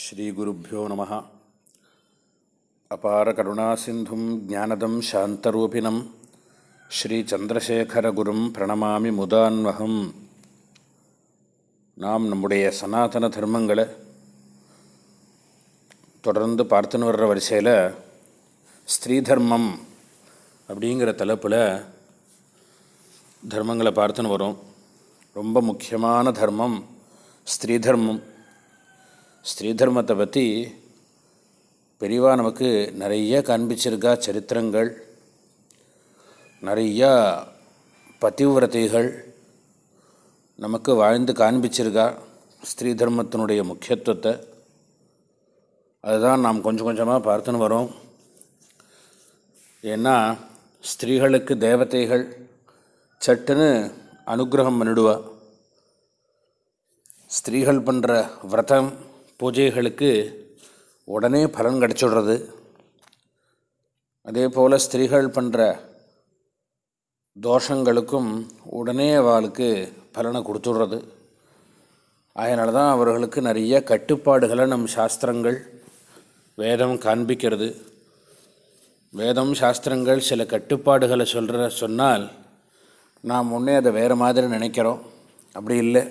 ஸ்ரீகுருப்போ நம. அபார கருணாசிந்தும் ஜானதம் சாந்தரூபிணம். ஸ்ரீச்சந்திரசேகரகுரும் பிரணமாமி முதான்வகம். நாம் நம்முடைய சனாதன தர்மங்களை தொடர்ந்து பார்த்துன்னு வர்ற வரிசையில் ஸ்ரீ தர்மம் அப்படிங்கிற தலைப்பில் தர்மங்களை பார்த்துன்னு வரும். ரொம்ப முக்கியமான தர்மம் ஸ்ரீ தர்மம் ஸ்திரீ தர்மத்தை பற்றி பெரியவா நமக்கு நிறைய காண்பிச்சிருக்கா சரித்திரங்கள் நிறையா பதிவிரதைகள் நமக்கு வாழ்ந்து காண்பிச்சிருக்கா ஸ்ரீ தர்மத்தினுடைய முக்கியத்துவத்தை. அதுதான் நாம் கொஞ்சம் கொஞ்சமாக பார்த்துன்னு வரோம். ஏன்னா ஸ்திரீகளுக்கு தேவதைகள் சட்டுன்னு அனுகிரகம் பண்ணிடுவா. ஸ்திரீகள் பண்ணுற விரதம் பூஜைகளுக்கு உடனே பலன் கிடச்சிடுறது. அதே போல் ஸ்திரீகள் பண்ணுற தோஷங்களுக்கும் உடனே அவளுக்கு பலனை கொடுத்துடுறது. அதனால தான் அவர்களுக்கு நிறைய கட்டுப்பாடுகளை நம் சாஸ்திரங்கள் வேதம் காண்பிக்கிறது. வேதம் சாஸ்திரங்கள் சில கட்டுப்பாடுகளை சொல்கிற சொன்னால் நாம் முன்னே அதை வேறு மாதிரி நினைக்கிறோம். அப்படி இல்லை.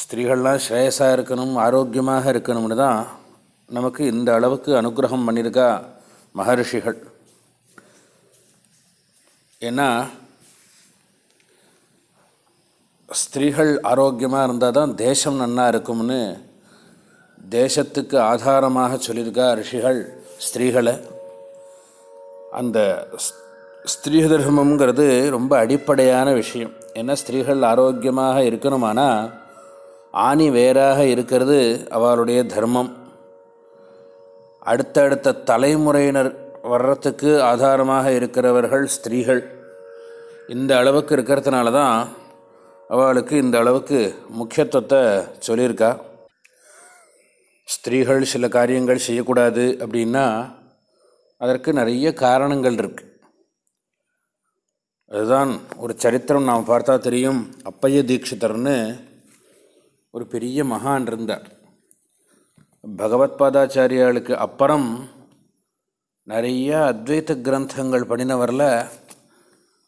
ஸ்திரீகள்லாம் ஸ்ரேயஸாக இருக்கணும் ஆரோக்கியமாக இருக்கணும்னு தான் நமக்கு இந்த அளவுக்கு அனுகிரகம் பண்ணியிருக்கா மகர்ஷிகள். ஏன்னா ஸ்திரீகள் ஆரோக்கியமாக இருந்தால் தான் தேசம் நன்னா இருக்கும்னு தேசத்துக்கு ஆதாரமாக சொல்லியிருக்கா ரிஷிகள் ஸ்திரீகளை. அந்த ஸ்திரீ தர்மங்கிறது ரொம்ப அடிப்படையான விஷயம். ஏன்னா ஸ்திரீகள் ஆரோக்கியமாக இருக்கணுமானால் ஆணி வேறாக இருக்கிறது அவளுடைய தர்மம். அடுத்தடுத்த தலைமுறையினர் வர்றதுக்கு ஆதாரமாக இருக்கிறவர்கள் ஸ்திரீகள். இந்த அளவுக்கு இருக்கிறதுனால தான் அவளுக்கு இந்த அளவுக்கு முக்கியத்துவத்தை சொல்லியிருக்கா. ஸ்திரீகள் சில காரியங்கள் செய்யக்கூடாது அப்படின்னா அதற்கு நிறைய காரணங்கள் இருக்கு. அதுதான் ஒரு சரித்திரம் நாம் பார்த்தா தெரியும். அப்பைய தீட்சிதர்னு ஒரு பெரிய மகான் இருந்தார். பகவத் பாதாச்சாரியாளுக்கு அப்புறம் நிறைய அத்வைத கிரந்தங்கள் படினவரில்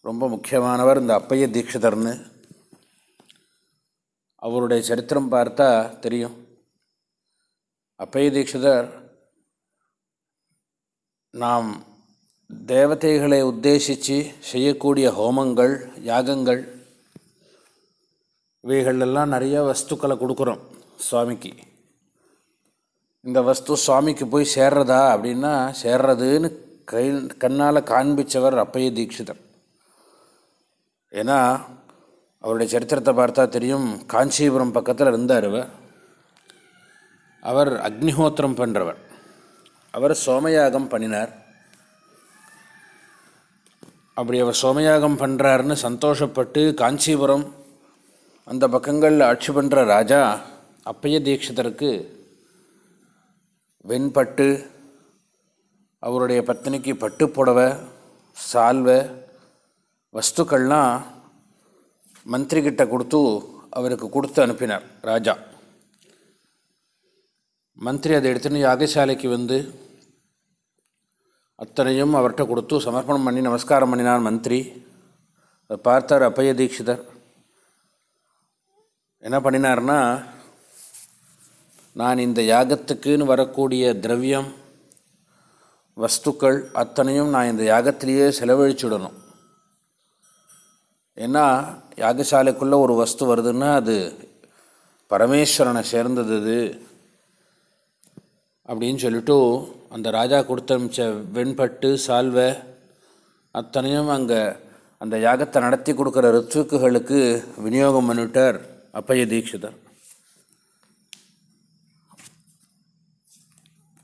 ரொம்ப முக்கியமானவர் இந்த அப்பைய தீட்சிதர்னு. அவருடைய சரித்திரம் பார்த்தா தெரியும். அப்பைய தீட்சிதர் நாம் தேவதைகளை உத்தேசித்து செய்யக்கூடிய ஹோமங்கள் யாகங்கள் இவைகளெல்லாம் நிறைய வஸ்துக்களை கொடுக்குறோம் சுவாமிக்கு. இந்த வஸ்து சுவாமிக்கு போய் சேர்றதா அப்படின்னா சேர்றதுன்னு கை கண்ணால் காண்பித்தவர் அப்பைய தீட்சிதர். ஏன்னா அவருடைய சரித்திரத்தை பார்த்தா தெரியும் காஞ்சிபுரம் பக்கத்தில் இருந்தார் அவர் அவர் அக்னிஹோத்திரம் பண்ணுறவர் அவர் சோமயாகம் பண்ணினார். அப்படி அவர் சோமயாகம் பண்ணுறாருன்னு சந்தோஷப்பட்டு காஞ்சிபுரம் அந்த பக்கங்களில் ஆட்சி பண்ணுற ராஜா அப்பைய தீட்சிதருக்கு வெண்பட்டு அவருடைய பத்தினிக்கு பட்டு புடவை சால்வை வஸ்துக்கள்லாம் மந்திரிகிட்ட கொடுத்து அவருக்கு கொடுத்து அனுப்பினார் ராஜா. மந்திரி அதை எடுத்துன்னு யாகசாலைக்கு வந்து அத்தனையும் அவர்கிட்ட கொடுத்து சமர்ப்பணம் பண்ணி நமஸ்காரம் பண்ணினார் மந்திரி. அதை பார்த்தார் அப்பைய தீட்சிதர். என்ன பண்ணினார்னா நான் இந்த யாகத்துக்குன்னு வரக்கூடிய திரவியம் வஸ்துக்கள் அத்தனையும் நான் இந்த யாகத்திலேயே செலவழிச்சுடணும். ஏன்னா யாகசாலைக்குள்ளே ஒரு வஸ்து வருதுன்னா அது பரமேஸ்வரனை சேர்ந்தது அப்படின்னு சொல்லிட்டு அந்த ராஜா கொடுத்தமிச்ச வெண்பட்டு சால்வை அத்தனையும் அங்கே அந்த யாகத்தை நடத்தி கொடுக்குற ரித்துக்குகளுக்கு விநியோகம் பண்ணிட்டார். அப்பைய தீட்சிதர்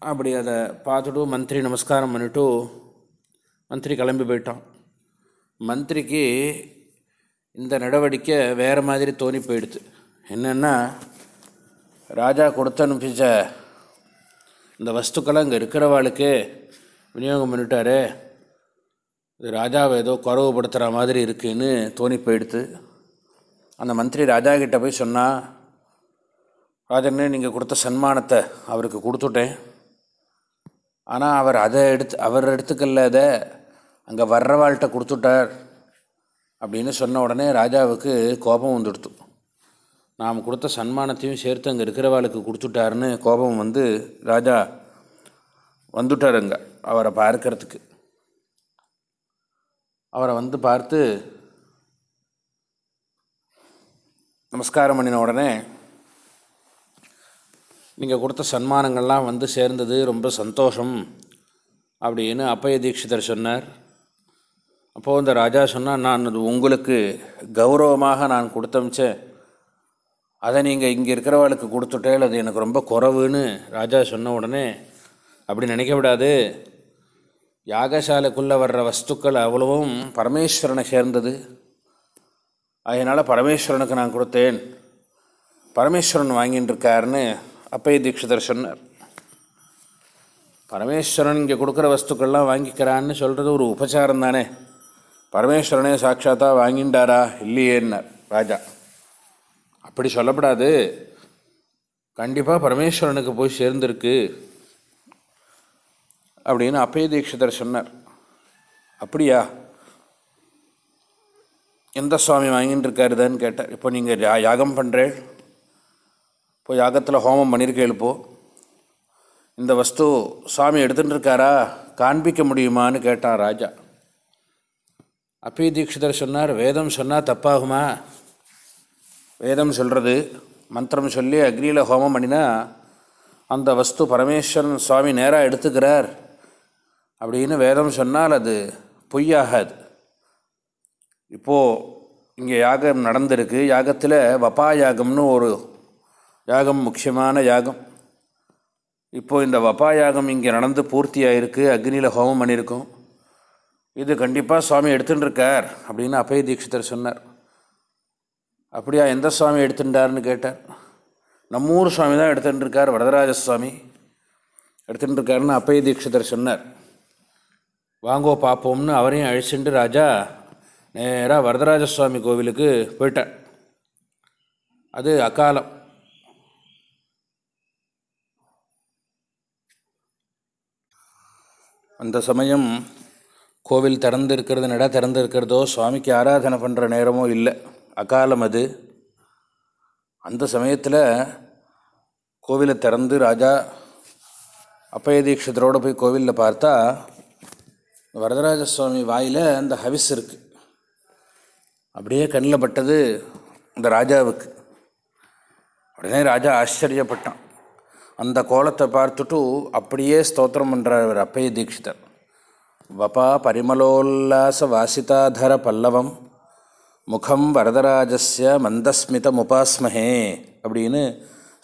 அப்படி அதை பார்த்துட்டு மந்திரி நமஸ்காரம் பண்ணிவிட்டு மந்திரி கிளம்பி போயிட்டான் மந்திரிக்கு இந்த நடவடிக்கை வேறு மாதிரி தோணி போயிடுது என்னென்னா ராஜா கொடுத்து அனுப்பிச்ச இந்த வஸ்துக்களை அங்கே இருக்கிறவாளுக்கு விநியோகம் பண்ணிட்டாரு இது ராஜாவை ஏதோ குறவுபடுத்துகிற மாதிரி இருக்குன்னு தோணி போயிடுது அந்த மந்திரி ராஜா கிட்ட போய் சொன்னால் ராஜன்னு நீங்கள் கொடுத்த சன்மானத்தை அவருக்கு கொடுத்துட்டேன். ஆனால் அவர் அதை எடுத்து அவர் எடுத்துக்கல அதை அங்கே வர்றவாள்கிட்ட கொடுத்துட்டார். அப்படின்னு சொன்ன உடனே ராஜாவுக்கு கோபம் வந்துடுத்து. நாம் கொடுத்த சன்மானத்தையும் சேர்த்து அங்கே இருக்கிறவாளுக்கு கொடுத்துட்டாருன்னு கோபம் வந்து ராஜா வந்துட்டார் அங்கே அவரை பார்க்கறதுக்கு. அவரை வந்து பார்த்து நமஸ்காரம் பண்ணின உடனே நீங்கள் கொடுத்த சன்மானங்கள்லாம் வந்து சேர்ந்தது ரொம்ப சந்தோஷம் அப்படின்னு அப்பய தீட்சிதர் சொன்னார். அப்போது இந்த ராஜா சொன்னால் நான் அது உங்களுக்கு கௌரவமாக நான் கொடுத்தமிச்சேன் அதை நீங்கள் இங்கே இருக்கிறவளுக்கு கொடுத்துட்டேல் அது எனக்கு ரொம்ப குறவுன்னு ராஜா சொன்ன உடனே அப்படி நினைக்க விடாது. யாகசாலைக்குள்ளே வர்ற வஸ்துக்கள் அவ்வளவும் பரமேஸ்வரனை சேர்ந்தது. அதனால் பரமேஸ்வரனுக்கு நான் கொடுத்தேன். பரமேஸ்வரன் வாங்கின்னு இருக்காருன்னு அப்பய தீட்சிதர் சொன்னார். பரமேஸ்வரன் இங்கே கொடுக்குற வஸ்துக்கள்லாம் வாங்கிக்கிறான்னு சொல்கிறது ஒரு உபச்சாரம் தானே. பரமேஸ்வரனே சாட்சாத்தாக வாங்கிண்டாரா இல்லையேன்னார் ராஜா. அப்படி சொல்லப்படாது. கண்டிப்பாக பரமேஸ்வரனுக்கு போய் சேர்ந்திருக்கு அப்படின்னு அப்பய தீட்சிதர் சொன்னார். அப்படியா? எந்த சுவாமி வாங்கிட்டு இருக்காருதான்னு கேட்டார் இப்போ நீங்கள் யா யாகம் பண்ணுறேன் இப்போ யாகத்தில் ஹோமம் பண்ணியிருக்கேள் இப்போ. இந்த வஸ்து சுவாமி எடுத்துகிட்டு இருக்காரா காண்பிக்க முடியுமான்னு கேட்டான் ராஜா. அப்பி தீட்சிதர் சொன்னார் வேதம் சொன்னால் தப்பாகுமா? வேதம் சொல்கிறது மந்திரம் சொல்லி அக்னியில் ஹோமம் பண்ணினா அந்த வஸ்து பரமேஸ்வரன் சுவாமி நேராக எடுத்துக்கிறார். அப்படின்னு வேதம் சொன்னால் அது பொய்யாகாது. இப்போது இங்கே யாகம் நடந்திருக்கு. யாகத்தில் வபா யாகம்னு ஒரு யாகம் முக்கியமான யாகம். இப்போது இந்த வபா யாகம் இங்கே நடந்து பூர்த்தியாகிருக்கு அக்னியில் ஹோமம் பண்ணியிருக்கோம். இது கண்டிப்பாக சுவாமி எடுத்துட்டு இருக்கார் அப்படின்னு அபய தீட்சிதர் சொன்னார். அப்படியா எந்த சுவாமி எடுத்துட்டார்னு கேட்டார். நம்ம ஊர் சுவாமி தான் எடுத்துட்டு இருக்கார் வரதராஜ சுவாமி எடுத்துட்டு இருக்காருன்னு அப்பய தீட்சிதர் சொன்னார். வாங்கோ பார்ப்போம்னு அவரையும் அழிச்சுட்டு ராஜா நேராக வரதராஜ சுவாமி கோவிலுக்கு போயிட்டேன். அது அக்காலம் அந்த சமயம் கோவில் திறந்து இருக்கிறது நட திறந்து இருக்கிறதோ சுவாமிக்கு ஆராதனை பண்ணுற நேரமோ இல்லை. அகாலம் அது. அந்த சமயத்தில் கோவிலை திறந்து ராஜா அப்பய தீட்சிதரோடு போய் கோவிலில் பார்த்தா வரதராஜ சுவாமி வாயில் அந்த ஹவிஸ் இருக்குது அப்படியே கண்ணில் பட்டது இந்த ராஜாவுக்கு. உடனே ராஜா ஆச்சரியப்பட்டான். அந்த கோலத்தை பார்த்துட்டு அப்படியே ஸ்தோத்திரம் பண்ணுறார் அப்பைய தீட்சிதர். வபா பரிமலோல்லாச வாசிதாதர பல்லவம் முகம் வரதராஜஸ்ய மந்தஸ்மித முபாஸ்மஹே அப்படின்னு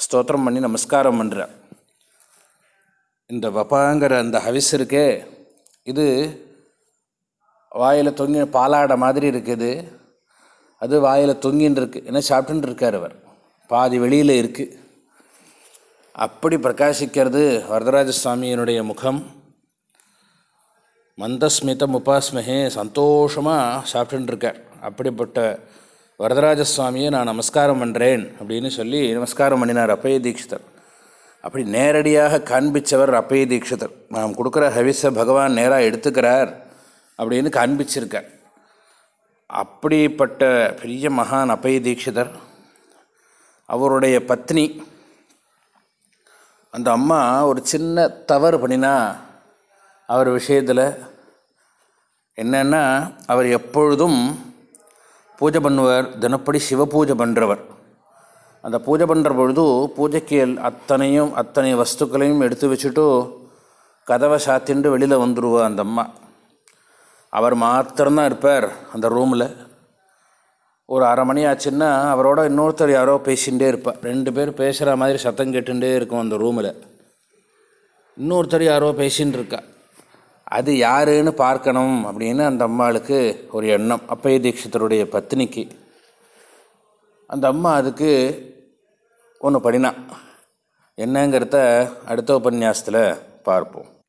ஸ்தோத்திரம் பண்ணி நமஸ்காரம் பண்ணுறார் இந்த வப்பாங்கிற அந்த ஹவிஸ் இருக்கே இது வாயில் தொங்கி பாலாடை மாதிரி இருக்குது. அது வாயில் தொங்கின்னு இருக்குது என்ன சாப்பிட்டுன்னு இருக்கார் அவர். பாதி வெளியில் இருக்குது அப்படி பிரகாசிக்கிறது வரதராஜ சுவாமியினுடைய முகம். மந்தஸ்மிதம் உபாஸ்மகே சந்தோஷமாக சாப்பிட்டுன்னு இருக்கார் அப்படிப்பட்ட வரதராஜ சுவாமியை நான் நமஸ்காரம் பண்ணுறேன் அப்படின்னு சொல்லி நமஸ்காரம் பண்ணினார் அப்பய தீட்சிதர். அப்படி நேரடியாக காண்பித்தவர் அப்பய தீட்சிதர். நாம் கொடுக்குற ஹவிஸை பகவான் நேராக எடுத்துக்கிறார் அப்படின்னு காண்பிச்சிருக்கார். அப்படிப்பட்ட பெரிய மகான் அபய தீட்சிதர் அவருடைய பத்னி அந்த அம்மா ஒரு சின்ன தவறு பண்ணினா அவர் விஷயத்தில் என்னென்னா அவர் எப்பொழுதும் பூஜை பண்ணுவார் தினப்படி சிவ பூஜை பண்ணுறவர் அந்த பூஜை பண்ணுற பொழுது பூஜைக்கு அத்தனையும் அத்தனை வஸ்துக்களையும் எடுத்து வச்சுட்டு கதவை சாத்தின்ட்டு வெளியில் வந்துடுவா அந்த அம்மா. அவர் மாத்திரம்தான் இருப்பார் அந்த ரூமில் ஒரு அரை மணி ஆச்சுன்னா அவரோட இன்னொருத்தர் யாரோ பேசிகிட்டே இருப்பார் ரெண்டு பேர் பேசுகிற மாதிரி சத்தம் கேட்டுகிட்டே இருக்கும் அந்த ரூமில் இன்னொருத்தர் யாரோ பேசின்னு இருக்கா. அது யாருன்னு பார்க்கணும் அப்படின்னு அந்த அம்மாளுக்கு ஒரு எண்ணம். அப்பய தீட்சித்தருடைய பத்னிக்கு. அந்த அம்மா அதுக்கு ஒன்று பண்ணினா என்னங்கிறத அடுத்த உபன்யாசத்தில் பார்ப்போம்.